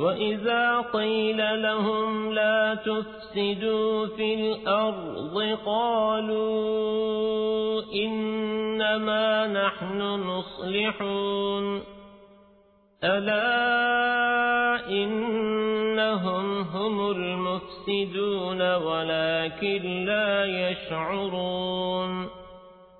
وإذا قيل لهم لا تفسدوا في الأرض قالوا إنما نحن مصلحون ألا إنهم هم المفسدون ولكن لا يشعرون